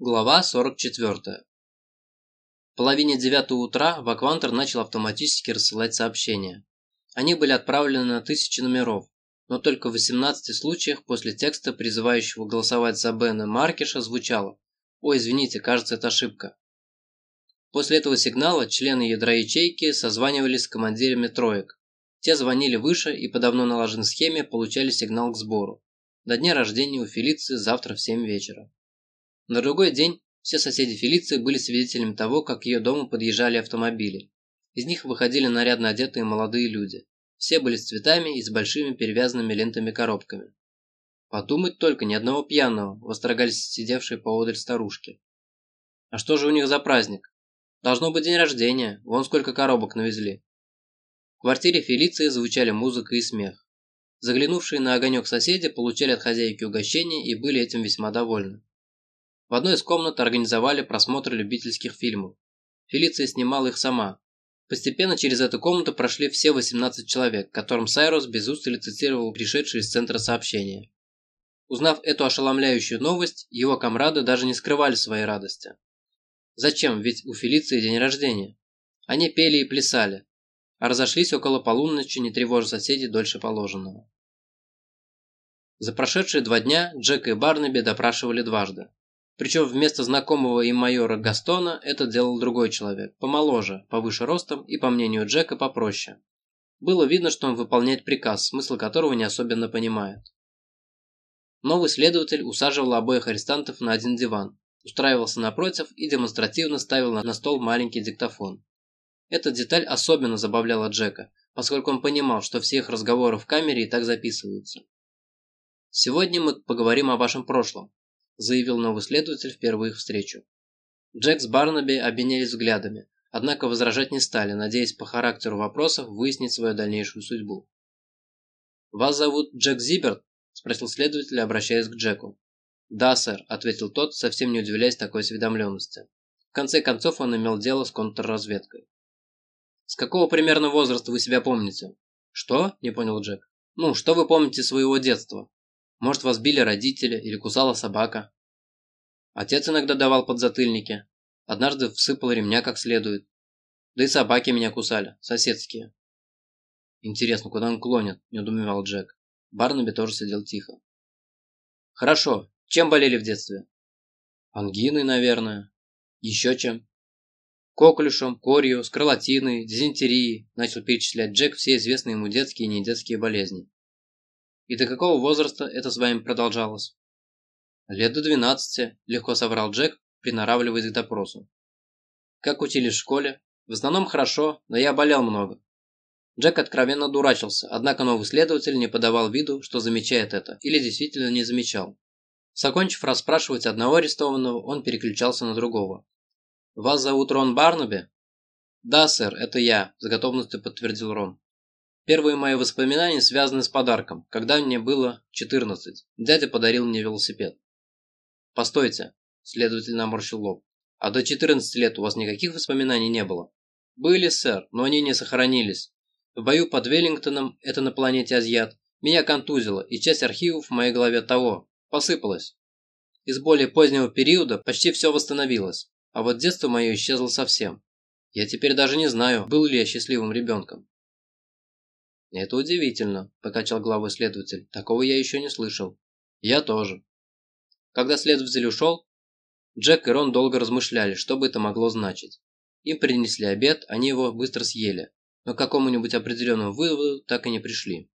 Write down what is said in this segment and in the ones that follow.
Глава 44. В половине девятого утра Ваквантер начал автоматически рассылать сообщения. Они были отправлены на тысячи номеров, но только в 18 случаях после текста, призывающего голосовать за Бена Маркиша, звучало «Ой, извините, кажется, это ошибка». После этого сигнала члены ядра ячейки созванивались с командирами троек. Те звонили выше и по давно налаженной схеме получали сигнал к сбору. До дня рождения у Фелиции завтра в 7 вечера. На другой день все соседи Фелиции были свидетелями того, как к ее дому подъезжали автомобили. Из них выходили нарядно одетые молодые люди. Все были с цветами и с большими перевязанными лентами коробками. «Подумать только, ни одного пьяного», – восторгались сидевшие поодаль старушки. «А что же у них за праздник? Должно быть день рождения, вон сколько коробок навезли». В квартире Фелиции звучали музыка и смех. Заглянувшие на огонек соседи получали от хозяйки угощения и были этим весьма довольны. В одной из комнат организовали просмотр любительских фильмов. Фелиция снимала их сама. Постепенно через эту комнату прошли все 18 человек, которым Сайрус без устали цитировал пришедшие из центра сообщения. Узнав эту ошеломляющую новость, его комрады даже не скрывали своей радости. Зачем? Ведь у Фелиции день рождения. Они пели и плясали, а разошлись около полуночи, не тревожа соседей дольше положенного. За прошедшие два дня Джека и Барнаби допрашивали дважды. Причем вместо знакомого им майора Гастона это делал другой человек, помоложе, повыше ростом и, по мнению Джека, попроще. Было видно, что он выполняет приказ, смысл которого не особенно понимает. Новый следователь усаживал обоих арестантов на один диван, устраивался напротив и демонстративно ставил на стол маленький диктофон. Эта деталь особенно забавляла Джека, поскольку он понимал, что все их разговоры в камере и так записываются. «Сегодня мы поговорим о вашем прошлом», заявил новый следователь в первую их встречу. Джек с Барнаби обменялись взглядами, однако возражать не стали, надеясь по характеру вопросов выяснить свою дальнейшую судьбу. «Вас зовут Джек Зиберт?» – спросил следователь, обращаясь к Джеку. «Да, сэр», – ответил тот, совсем не удивляясь такой осведомленности. В конце концов он имел дело с контрразведкой. «С какого примерно возраста вы себя помните?» «Что?» – не понял Джек. «Ну, что вы помните своего детства?» Может, вас били родители или кусала собака. Отец иногда давал подзатыльники. Однажды всыпал ремня как следует. Да и собаки меня кусали, соседские. Интересно, куда он клонит, не удумевал Джек. Барнаби тоже сидел тихо. Хорошо. Чем болели в детстве? Ангиной, наверное. Еще чем? Коклюшем, корью, скарлатиной, дизентерией, начал перечислять Джек все известные ему детские и недетские болезни. И до какого возраста это с вами продолжалось? Лет до 12, легко соврал Джек, приноравливаясь к допросу. Как учились в школе? В основном хорошо, но я болел много. Джек откровенно дурачился, однако новый следователь не подавал виду, что замечает это, или действительно не замечал. Закончив расспрашивать одного арестованного, он переключался на другого. «Вас зовут Рон Барнаби?» «Да, сэр, это я», – с готовностью подтвердил Рон. Первые мои воспоминания связаны с подарком. Когда мне было 14, дядя подарил мне велосипед. Постойте, следователь наморщил лоб. А до 14 лет у вас никаких воспоминаний не было? Были, сэр, но они не сохранились. В бою под Веллингтоном, это на планете Азиат, меня контузило, и часть архивов в моей голове того, посыпалась. Из более позднего периода почти все восстановилось, а вот детство мое исчезло совсем. Я теперь даже не знаю, был ли я счастливым ребенком. «Это удивительно», – покачал головой следователь. «Такого я еще не слышал». «Я тоже». Когда следователь ушел, Джек и Рон долго размышляли, что бы это могло значить. Им принесли обед, они его быстро съели, но к какому-нибудь определенному выводу так и не пришли.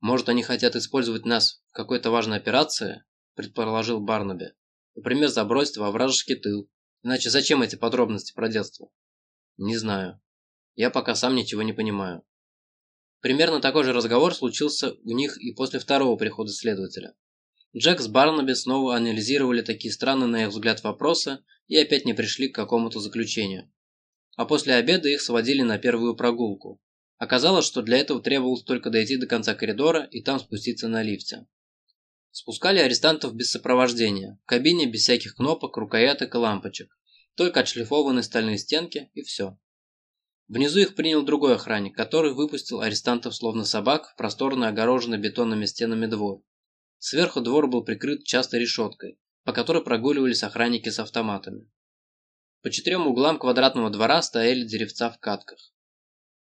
«Может, они хотят использовать нас в какой-то важной операции?» – предположил Барнаби. «Например, забросить во вражеский тыл. Иначе зачем эти подробности про детство?» «Не знаю. Я пока сам ничего не понимаю». Примерно такой же разговор случился у них и после второго прихода следователя. Джек с Барнаби снова анализировали такие странные на их взгляд вопросы и опять не пришли к какому-то заключению. А после обеда их сводили на первую прогулку. Оказалось, что для этого требовалось только дойти до конца коридора и там спуститься на лифте. Спускали арестантов без сопровождения, в кабине без всяких кнопок, рукояток и лампочек. Только отшлифованные стальные стенки и все. Внизу их принял другой охранник, который выпустил арестантов словно собак в просторно огороженный бетонными стенами двор. Сверху двор был прикрыт частой решеткой, по которой прогуливались охранники с автоматами. По четырем углам квадратного двора стояли деревца в катках.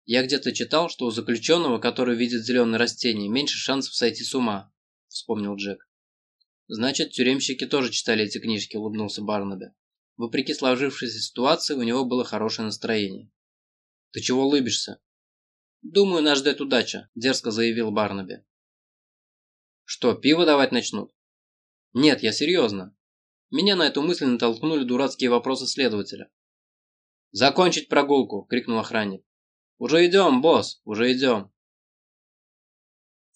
Я где-то читал, что у заключенного, который видит зеленые растения, меньше шансов сойти с ума, вспомнил Джек. Значит, тюремщики тоже читали эти книжки, улыбнулся Барнаби. Вопреки сложившейся ситуации, у него было хорошее настроение. Ты чего улыбишься? Думаю, нас ждет удача, дерзко заявил Барнаби. Что, пиво давать начнут? Нет, я серьезно. Меня на эту мысль натолкнули дурацкие вопросы следователя. «Закончить прогулку!» – крикнул охранник. «Уже идем, босс, уже идем!»